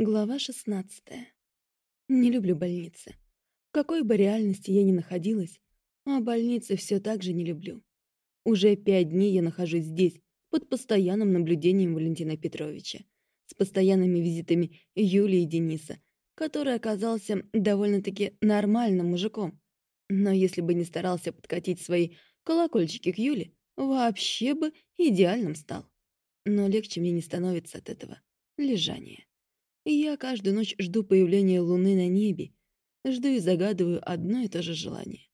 Глава 16. Не люблю больницы. В какой бы реальности я ни находилась, а больницы все так же не люблю. Уже пять дней я нахожусь здесь, под постоянным наблюдением Валентина Петровича, с постоянными визитами Юлии и Дениса, который оказался довольно-таки нормальным мужиком. Но если бы не старался подкатить свои колокольчики к Юле, вообще бы идеальным стал. Но легче мне не становится от этого лежания. Я каждую ночь жду появления луны на небе, жду и загадываю одно и то же желание.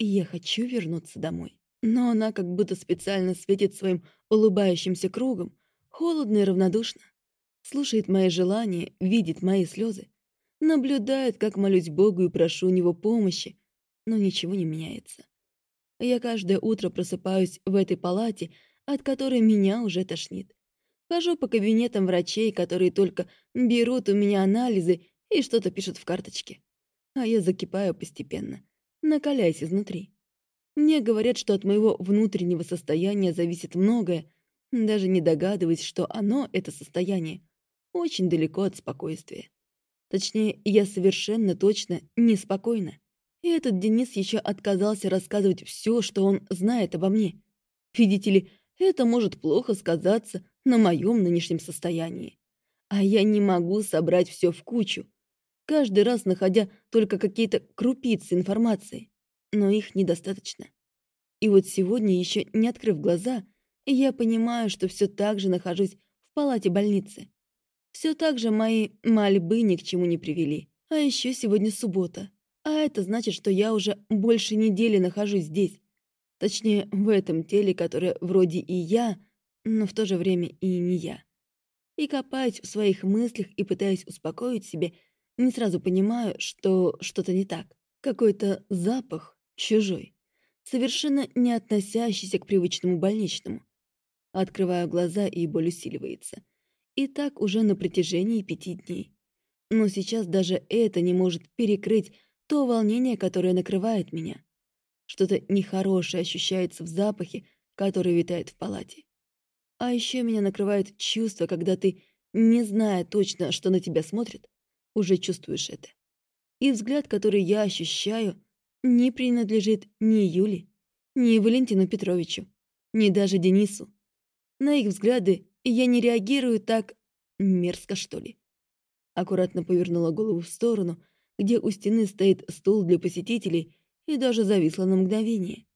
Я хочу вернуться домой. Но она как будто специально светит своим улыбающимся кругом, холодно и равнодушно. Слушает мои желания, видит мои слезы, наблюдает, как молюсь Богу и прошу у него помощи, но ничего не меняется. Я каждое утро просыпаюсь в этой палате, от которой меня уже тошнит. Хожу по кабинетам врачей, которые только берут у меня анализы и что-то пишут в карточке. А я закипаю постепенно, накаляясь изнутри. Мне говорят, что от моего внутреннего состояния зависит многое, даже не догадываясь, что оно, это состояние, очень далеко от спокойствия. Точнее, я совершенно точно неспокойна. И этот Денис еще отказался рассказывать все, что он знает обо мне. Видите ли, это может плохо сказаться на моем нынешнем состоянии. А я не могу собрать все в кучу, каждый раз находя только какие-то крупицы информации, но их недостаточно. И вот сегодня, еще не открыв глаза, я понимаю, что все так же нахожусь в палате больницы. Все так же мои мольбы ни к чему не привели. А еще сегодня суббота. А это значит, что я уже больше недели нахожусь здесь. Точнее, в этом теле, которое вроде и я, но в то же время и не я. И копаюсь в своих мыслях и пытаясь успокоить себя, не сразу понимаю, что что-то не так. Какой-то запах чужой, совершенно не относящийся к привычному больничному. Открываю глаза, и боль усиливается. И так уже на протяжении пяти дней. Но сейчас даже это не может перекрыть то волнение, которое накрывает меня. Что-то нехорошее ощущается в запахе, который витает в палате. А еще меня накрывает чувство, когда ты, не зная точно, что на тебя смотрят, уже чувствуешь это. И взгляд, который я ощущаю, не принадлежит ни Юле, ни Валентину Петровичу, ни даже Денису. На их взгляды я не реагирую так мерзко, что ли. Аккуратно повернула голову в сторону, где у стены стоит стул для посетителей, и даже зависла на мгновение.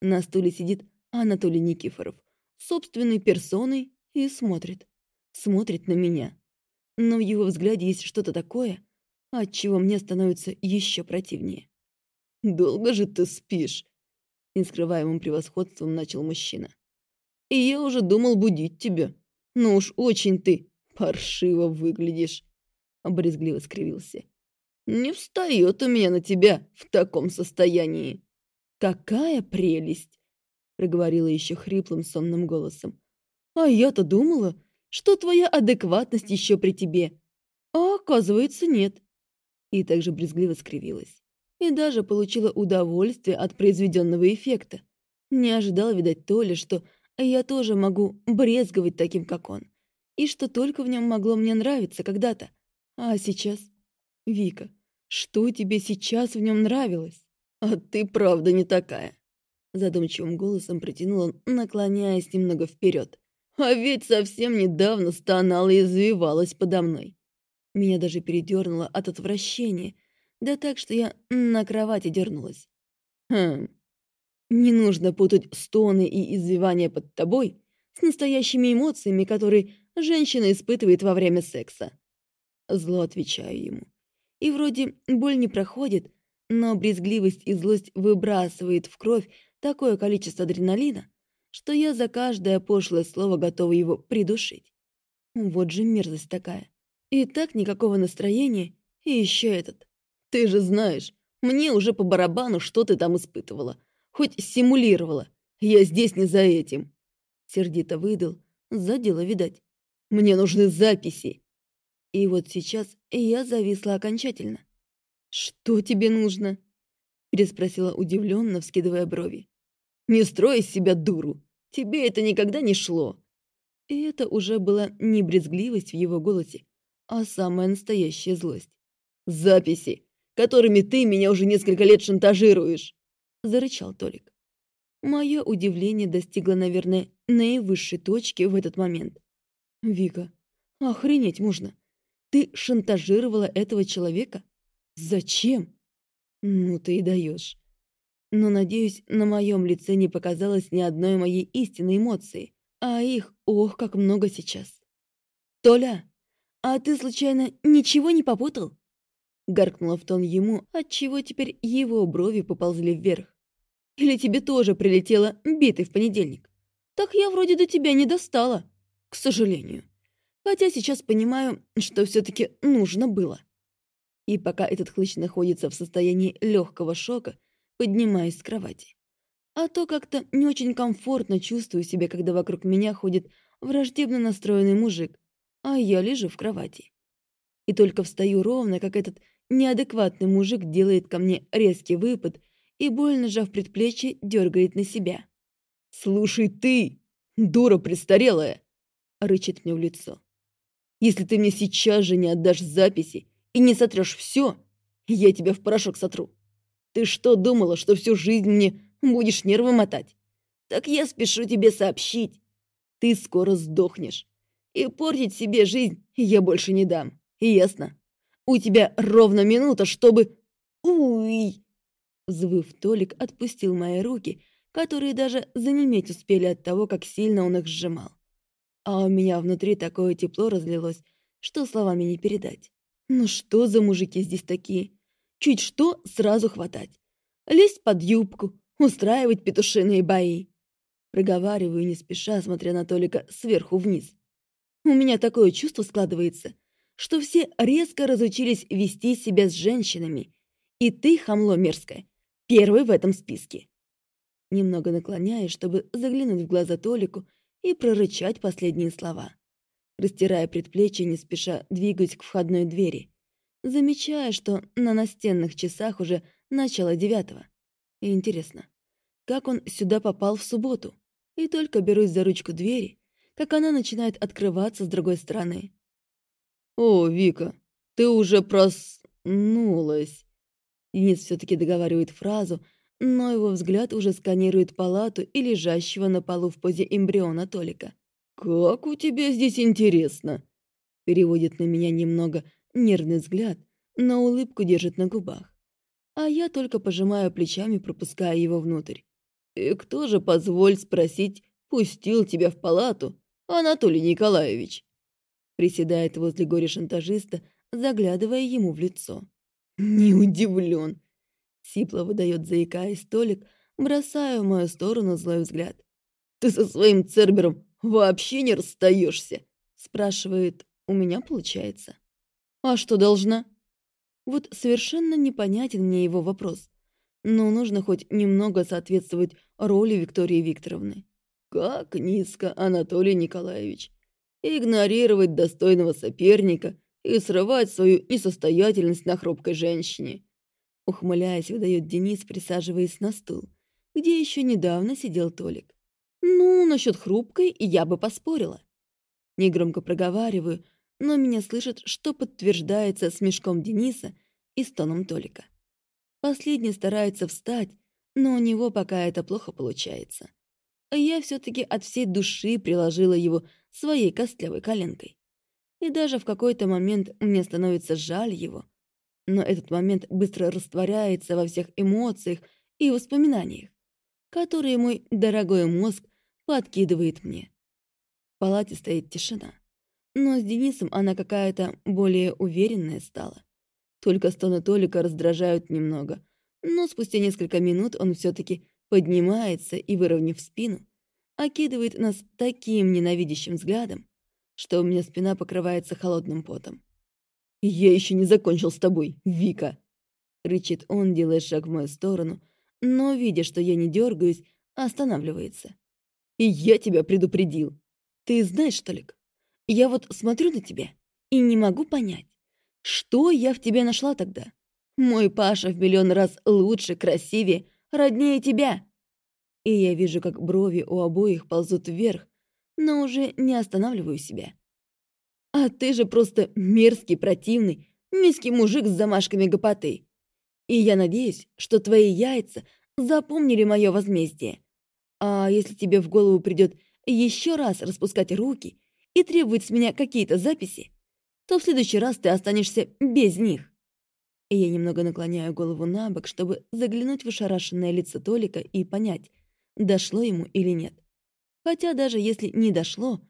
На стуле сидит Анатолий Никифоров, собственной персоной, и смотрит. Смотрит на меня. Но в его взгляде есть что-то такое, от чего мне становится еще противнее. «Долго же ты спишь?» Нескрываемым превосходством начал мужчина. «И я уже думал будить тебя. Но уж очень ты паршиво выглядишь!» Обрезгливо скривился. «Не встает у меня на тебя в таком состоянии!» «Какая прелесть!» Проговорила еще хриплым сонным голосом. «А я-то думала, что твоя адекватность еще при тебе, а оказывается нет». И также брезгливо скривилась. И даже получила удовольствие от произведенного эффекта. Не ожидала, видать, то ли, что я тоже могу брезговать таким, как он. И что только в нем могло мне нравиться когда-то. А сейчас? Вика, что тебе сейчас в нем нравилось? А ты правда не такая. Задумчивым голосом протянул он, наклоняясь немного вперед. А ведь совсем недавно стонала и извивалась подо мной. Меня даже передернуло от отвращения, да так, что я на кровати дернулась. Хм, не нужно путать стоны и извивания под тобой с настоящими эмоциями, которые женщина испытывает во время секса. Зло отвечаю ему. И вроде боль не проходит, но брезгливость и злость выбрасывает в кровь такое количество адреналина, что я за каждое пошлое слово готова его придушить. Вот же мерзость такая. И так никакого настроения, и еще этот. Ты же знаешь, мне уже по барабану, что ты там испытывала. Хоть симулировала. Я здесь не за этим. Сердито выдал. За дело, видать. Мне нужны записи. И вот сейчас я зависла окончательно. «Что тебе нужно?» Переспросила удивленно, вскидывая брови. «Не строй из себя дуру! Тебе это никогда не шло!» И это уже была не брезгливость в его голосе, а самая настоящая злость. «Записи, которыми ты меня уже несколько лет шантажируешь!» — зарычал Толик. Мое удивление достигло, наверное, наивысшей точки в этот момент. «Вика, охренеть можно! Ты шантажировала этого человека? Зачем?» «Ну ты и даешь. Но, надеюсь, на моем лице не показалось ни одной моей истинной эмоции, а их, ох, как много сейчас. «Толя, а ты, случайно, ничего не попутал?» Гаркнула в тон ему, отчего теперь его брови поползли вверх. «Или тебе тоже прилетело битый в понедельник? Так я вроде до тебя не достала, к сожалению. Хотя сейчас понимаю, что все-таки нужно было». И пока этот хлыщ находится в состоянии легкого шока, поднимаюсь с кровати. А то как-то не очень комфортно чувствую себя, когда вокруг меня ходит враждебно настроенный мужик, а я лежу в кровати. И только встаю ровно, как этот неадекватный мужик делает ко мне резкий выпад и, больно сжав предплечье, дергает на себя. «Слушай ты, дура престарелая!» — рычит мне в лицо. «Если ты мне сейчас же не отдашь записи и не сотрешь все, я тебя в порошок сотру. Ты что, думала, что всю жизнь мне будешь нервы мотать? Так я спешу тебе сообщить. Ты скоро сдохнешь. И портить себе жизнь я больше не дам. Ясно? У тебя ровно минута, чтобы... Уй! Взвыв, Толик отпустил мои руки, которые даже занеметь успели от того, как сильно он их сжимал. А у меня внутри такое тепло разлилось, что словами не передать. Ну что за мужики здесь такие? Чуть что, сразу хватать. Лезть под юбку, устраивать петушиные бои. Проговариваю не спеша, смотря на Толика сверху вниз. У меня такое чувство складывается, что все резко разучились вести себя с женщинами. И ты, хамло мерзкое, первый в этом списке. Немного наклоняюсь, чтобы заглянуть в глаза Толику и прорычать последние слова. Растирая предплечье, не спеша двигаюсь к входной двери замечая, что на настенных часах уже начало девятого. Интересно, как он сюда попал в субботу? И только берусь за ручку двери, как она начинает открываться с другой стороны. «О, Вика, ты уже проснулась!» Денис все-таки договаривает фразу, но его взгляд уже сканирует палату и лежащего на полу в позе эмбриона Толика. «Как у тебя здесь интересно!» Переводит на меня немного нервный взгляд, но улыбку держит на губах. А я только пожимаю плечами, пропуская его внутрь. «И кто же, позволь спросить, пустил тебя в палату, Анатолий Николаевич?» Приседает возле горе-шантажиста, заглядывая ему в лицо. «Не удивлен!» Сипло выдает заикаясь столик, бросая в мою сторону злой взгляд. «Ты со своим Цербером вообще не расстаешься?» Спрашивает, у меня получается. А что должна? Вот совершенно непонятен мне его вопрос. Но нужно хоть немного соответствовать роли Виктории Викторовны. Как низко, Анатолий Николаевич. Игнорировать достойного соперника и срывать свою несостоятельность на хрупкой женщине. Ухмыляясь, выдает Денис, присаживаясь на стул, где еще недавно сидел Толик. Ну, насчет хрупкой я бы поспорила. Негромко проговариваю, но меня слышат, что подтверждается смешком Дениса и стоном Толика. Последний старается встать, но у него пока это плохо получается. А я все-таки от всей души приложила его своей костлявой коленкой. И даже в какой-то момент мне становится жаль его. Но этот момент быстро растворяется во всех эмоциях и воспоминаниях, которые мой дорогой мозг подкидывает мне. В палате стоит тишина. Но с Денисом она какая-то более уверенная стала. Только стоны Толика раздражают немного. Но спустя несколько минут он все-таки поднимается и, выровняв спину, окидывает нас таким ненавидящим взглядом, что у меня спина покрывается холодным потом. «Я еще не закончил с тобой, Вика!» Рычит он, делая шаг в мою сторону, но, видя, что я не дергаюсь, останавливается. «И я тебя предупредил. Ты знаешь, Толик, я вот смотрю на тебя и не могу понять, что я в тебе нашла тогда. Мой Паша в миллион раз лучше, красивее, роднее тебя. И я вижу, как брови у обоих ползут вверх, но уже не останавливаю себя. А ты же просто мерзкий, противный, низкий мужик с замашками гопоты. И я надеюсь, что твои яйца запомнили мое возмездие. А если тебе в голову придет еще раз распускать руки и требовать с меня какие-то записи, то в следующий раз ты останешься без них. Я немного наклоняю голову на бок, чтобы заглянуть в ошарашенное лицо Толика и понять, дошло ему или нет. Хотя даже если не дошло,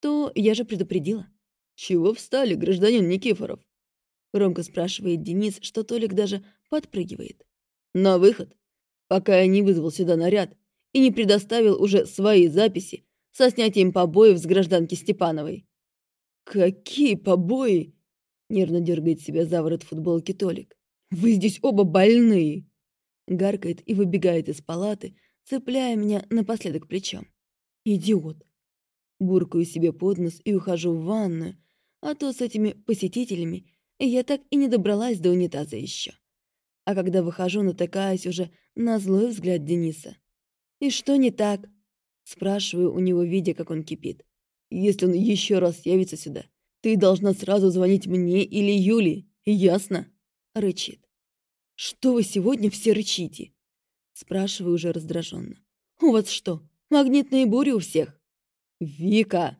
то я же предупредила. «Чего встали, гражданин Никифоров?» Громко спрашивает Денис, что Толик даже подпрыгивает. «На выход, пока я не вызвал сюда наряд и не предоставил уже свои записи со снятием побоев с гражданки Степановой». «Какие побои?» Нервно дергает себя за ворот футболки Толик. «Вы здесь оба больные!» Гаркает и выбегает из палаты, цепляя меня напоследок плечом. «Идиот!» Буркаю себе под нос и ухожу в ванную, а то с этими посетителями я так и не добралась до унитаза еще. А когда выхожу, натыкаюсь уже на злой взгляд Дениса. «И что не так?» Спрашиваю у него, видя, как он кипит. «Если он еще раз явится сюда, ты должна сразу звонить мне или Юле, ясно?» Рычит. «Что вы сегодня все рычите?» Спрашиваю уже раздраженно. «У вас что, магнитные бури у всех?» «Вика!»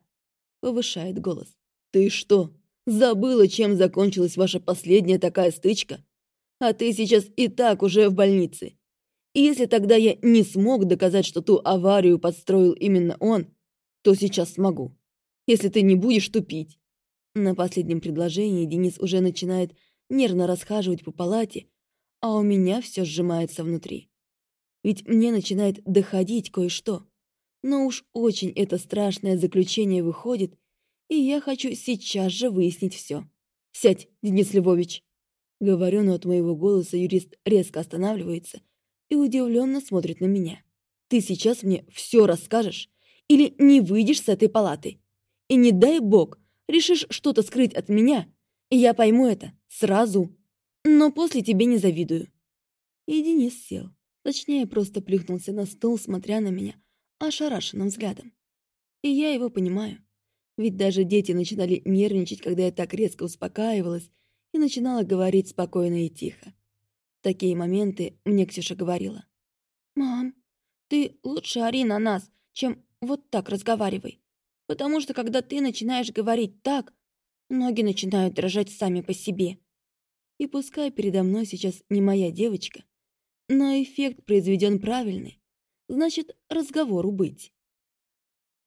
Повышает голос. «Ты что, забыла, чем закончилась ваша последняя такая стычка? А ты сейчас и так уже в больнице. И если тогда я не смог доказать, что ту аварию подстроил именно он, то сейчас смогу. Если ты не будешь тупить. На последнем предложении Денис уже начинает нервно расхаживать по палате, а у меня все сжимается внутри. Ведь мне начинает доходить кое-что. Но уж очень это страшное заключение выходит, и я хочу сейчас же выяснить все. «Сядь, Денис Львович!» Говорю, но от моего голоса юрист резко останавливается и удивленно смотрит на меня. «Ты сейчас мне все расскажешь или не выйдешь с этой палаты? И не дай бог, решишь что-то скрыть от меня, и я пойму это сразу. Но после тебе не завидую». И Денис сел. Точнее, просто плюхнулся на стол, смотря на меня ошарашенным взглядом. И я его понимаю. Ведь даже дети начинали нервничать, когда я так резко успокаивалась и начинала говорить спокойно и тихо. Такие моменты мне Ксюша говорила. «Мам, ты лучше ори на нас, чем вот так разговаривай. Потому что когда ты начинаешь говорить так, ноги начинают дрожать сами по себе. И пускай передо мной сейчас не моя девочка, но эффект произведен правильный, значит, разговору быть».